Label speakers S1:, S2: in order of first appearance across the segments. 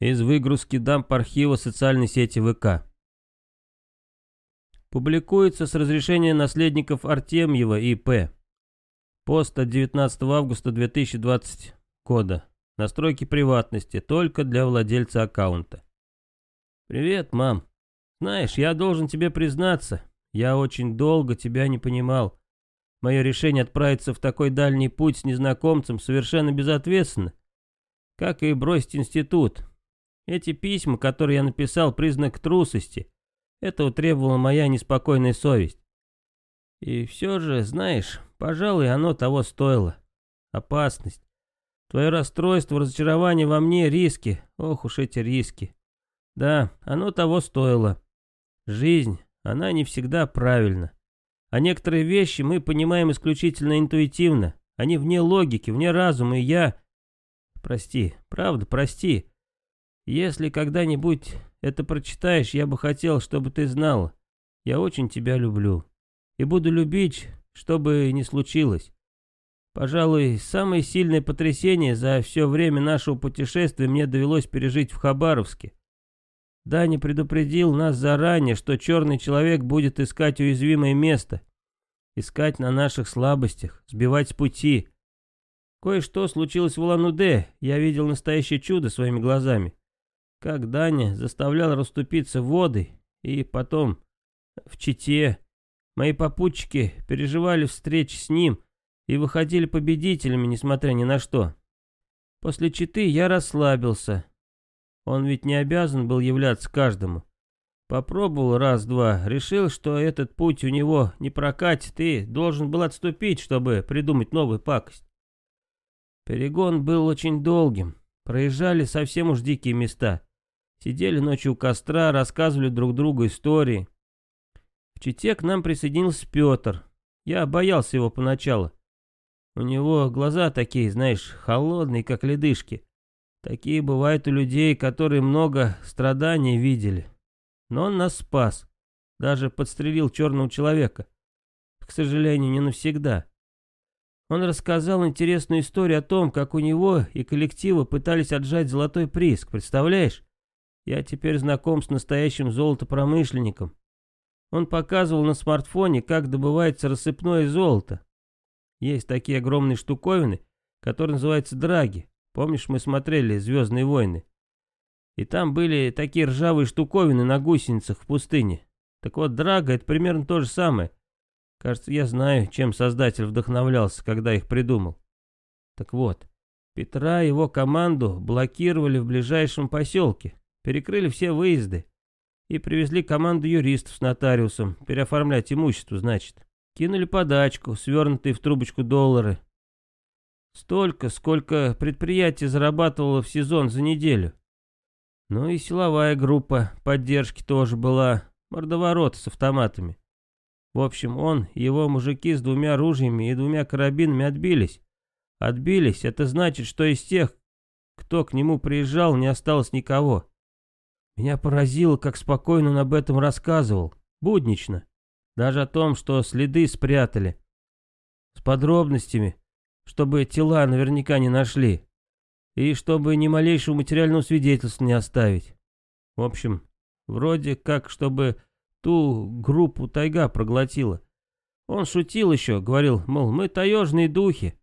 S1: Из выгрузки дамп архива социальной сети ВК. Публикуется с разрешения наследников Артемьева и П. Пост от 19 августа 2020 года. Настройки приватности только для владельца аккаунта. Привет, мам. Знаешь, я должен тебе признаться, я очень долго тебя не понимал. Мое решение отправиться в такой дальний путь с незнакомцем совершенно безответственно. Как и бросить институт. Эти письма, которые я написал, признак трусости. Этого требовала моя неспокойная совесть. И все же, знаешь, пожалуй, оно того стоило. Опасность. Твое расстройство, разочарование во мне, риски. Ох уж эти риски. Да, оно того стоило. Жизнь, она не всегда правильна. А некоторые вещи мы понимаем исключительно интуитивно. Они вне логики, вне разума, и я... Прости, правда, прости. Если когда-нибудь это прочитаешь, я бы хотел, чтобы ты знала. Я очень тебя люблю. И буду любить, что бы ни случилось. Пожалуй, самое сильное потрясение за все время нашего путешествия мне довелось пережить в Хабаровске. Дани предупредил нас заранее, что черный человек будет искать уязвимое место. Искать на наших слабостях, сбивать с пути. Кое-что случилось в Улан-Удэ, я видел настоящее чудо своими глазами. Как Даня заставлял расступиться воды, и потом в Чите мои попутчики переживали встречи с ним и выходили победителями, несмотря ни на что. После Читы я расслабился. Он ведь не обязан был являться каждому. Попробовал раз-два, решил, что этот путь у него не прокатит и должен был отступить, чтобы придумать новую пакость. Перегон был очень долгим, проезжали совсем уж дикие места. Сидели ночью у костра, рассказывали друг другу истории. В Чите к нам присоединился Петр. Я боялся его поначалу. У него глаза такие, знаешь, холодные, как ледышки. Такие бывают у людей, которые много страданий видели. Но он нас спас. Даже подстрелил черного человека. К сожалению, не навсегда. Он рассказал интересную историю о том, как у него и коллектива пытались отжать золотой приз, представляешь? Я теперь знаком с настоящим золотопромышленником. Он показывал на смартфоне, как добывается рассыпное золото. Есть такие огромные штуковины, которые называются драги. Помнишь, мы смотрели «Звездные войны»? И там были такие ржавые штуковины на гусеницах в пустыне. Так вот, драга — это примерно то же самое. Кажется, я знаю, чем создатель вдохновлялся, когда их придумал. Так вот, Петра и его команду блокировали в ближайшем поселке, перекрыли все выезды и привезли команду юристов с нотариусом, переоформлять имущество, значит. Кинули подачку, свернутые в трубочку доллары. Столько, сколько предприятие зарабатывало в сезон за неделю. Ну и силовая группа поддержки тоже была, мордоворот с автоматами. В общем, он и его мужики с двумя ружьями и двумя карабинами отбились. Отбились, это значит, что из тех, кто к нему приезжал, не осталось никого. Меня поразило, как спокойно он об этом рассказывал, буднично. Даже о том, что следы спрятали. С подробностями, чтобы тела наверняка не нашли. И чтобы ни малейшего материального свидетельства не оставить. В общем, вроде как, чтобы ту группу тайга проглотила. Он шутил еще, говорил, мол, мы таежные духи.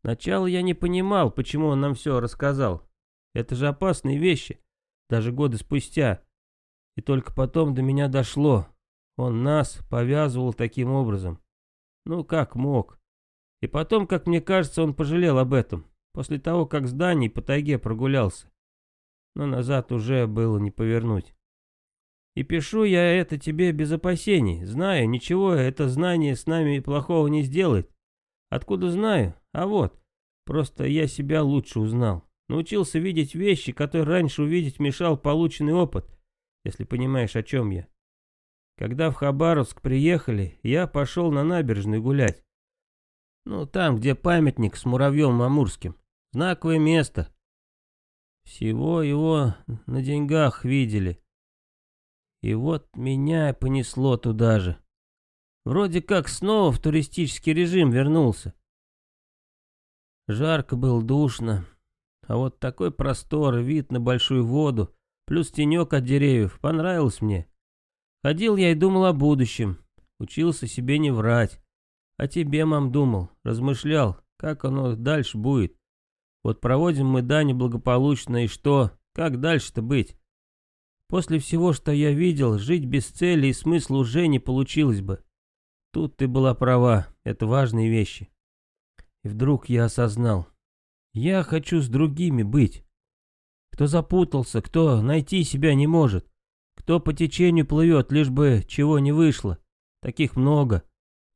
S1: Сначала я не понимал, почему он нам все рассказал. Это же опасные вещи, даже годы спустя. И только потом до меня дошло. Он нас повязывал таким образом. Ну, как мог. И потом, как мне кажется, он пожалел об этом, после того, как с Даней по тайге прогулялся. Но назад уже было не повернуть. И пишу я это тебе без опасений. Знаю, ничего это знание с нами плохого не сделает. Откуда знаю? А вот, просто я себя лучше узнал. Научился видеть вещи, которые раньше увидеть мешал полученный опыт, если понимаешь, о чем я. Когда в Хабаровск приехали, я пошел на набережную гулять. Ну, там, где памятник с муравьем амурским. Знаковое место. Всего его на деньгах видели. И вот меня понесло туда же. Вроде как снова в туристический режим вернулся. Жарко было, душно. А вот такой простор, вид на большую воду, плюс тенек от деревьев, понравилось мне. Ходил я и думал о будущем, учился себе не врать. О тебе, мам, думал, размышлял, как оно дальше будет. Вот проводим мы Даню благополучно, и что? Как дальше-то быть? После всего, что я видел, жить без цели и смысла уже не получилось бы. Тут ты была права, это важные вещи. И вдруг я осознал. Я хочу с другими быть. Кто запутался, кто найти себя не может, кто по течению плывет, лишь бы чего не вышло. Таких много.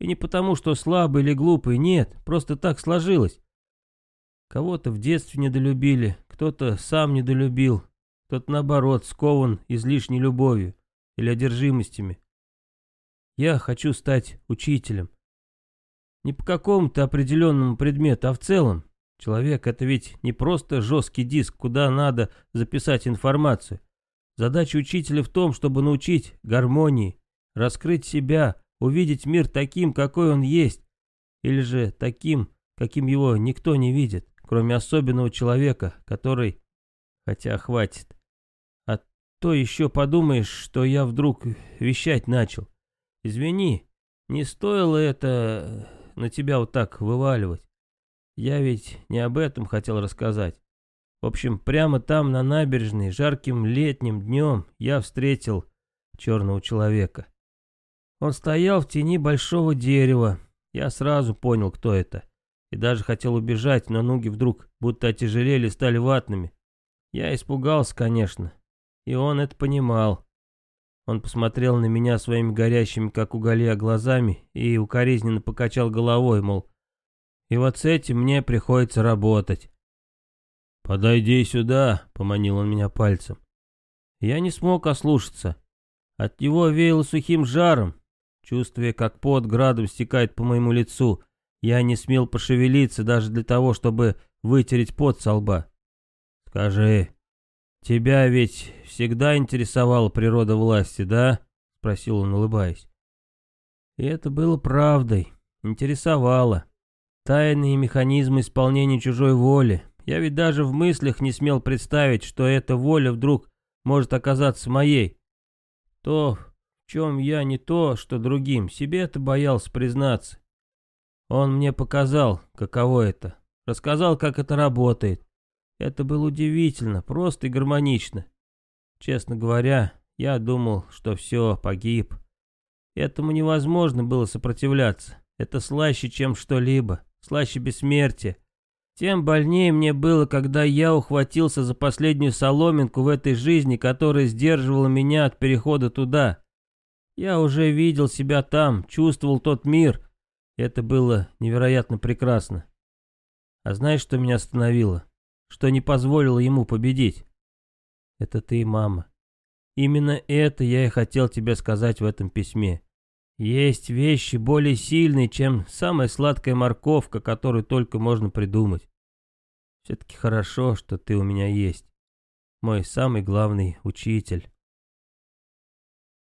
S1: И не потому, что слабый или глупый, нет, просто так сложилось. Кого-то в детстве недолюбили, кто-то сам недолюбил, кто-то наоборот скован излишней любовью или одержимостями. Я хочу стать учителем. Не по какому-то определенному предмету, а в целом. Человек — это ведь не просто жесткий диск, куда надо записать информацию. Задача учителя в том, чтобы научить гармонии, раскрыть себя, увидеть мир таким, какой он есть, или же таким, каким его никто не видит, кроме особенного человека, который... Хотя хватит. А то еще подумаешь, что я вдруг вещать начал. Извини, не стоило это на тебя вот так вываливать. Я ведь не об этом хотел рассказать. В общем, прямо там, на набережной, жарким летним днем, я встретил черного человека. Он стоял в тени большого дерева. Я сразу понял, кто это. И даже хотел убежать, но ноги вдруг будто отяжелели, стали ватными. Я испугался, конечно. И он это понимал. Он посмотрел на меня своими горящими, как уголья, глазами и укоризненно покачал головой, мол, и вот с этим мне приходится работать. «Подойди сюда», — поманил он меня пальцем. Я не смог ослушаться. От него веяло сухим жаром, Чувствуя, как пот градом стекает по моему лицу, я не смел пошевелиться даже для того, чтобы вытереть пот со лба. «Скажи, тебя ведь всегда интересовала природа власти, да?» — спросил он, улыбаясь. И это было правдой. Интересовало. Тайные механизмы исполнения чужой воли. Я ведь даже в мыслях не смел представить, что эта воля вдруг может оказаться моей. То, чем я не то, что другим, себе-то боялся признаться. Он мне показал, каково это, рассказал, как это работает. Это было удивительно, просто и гармонично. Честно говоря, я думал, что все, погиб. Этому невозможно было сопротивляться. Это слаще, чем что-либо, слаще бессмертия. Тем больнее мне было, когда я ухватился за последнюю соломинку в этой жизни, которая сдерживала меня от перехода туда. Я уже видел себя там, чувствовал тот мир. Это было невероятно прекрасно. А знаешь, что меня остановило? Что не позволило ему победить? Это ты, мама. Именно это я и хотел тебе сказать в этом письме. Есть вещи более сильные, чем самая сладкая морковка, которую только можно придумать. Все-таки хорошо, что ты у меня есть. Мой самый главный учитель.